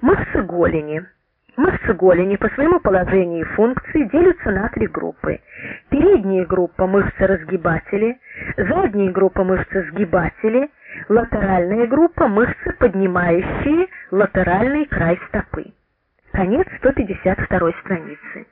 Мышцы голени. Мышцы голени по своему положению и функции делятся на три группы. Передняя группа мышцы разгибатели, задняя группа мышцы сгибатели, латеральная группа мышцы поднимающие латеральный край стопы. Конец 152 страницы.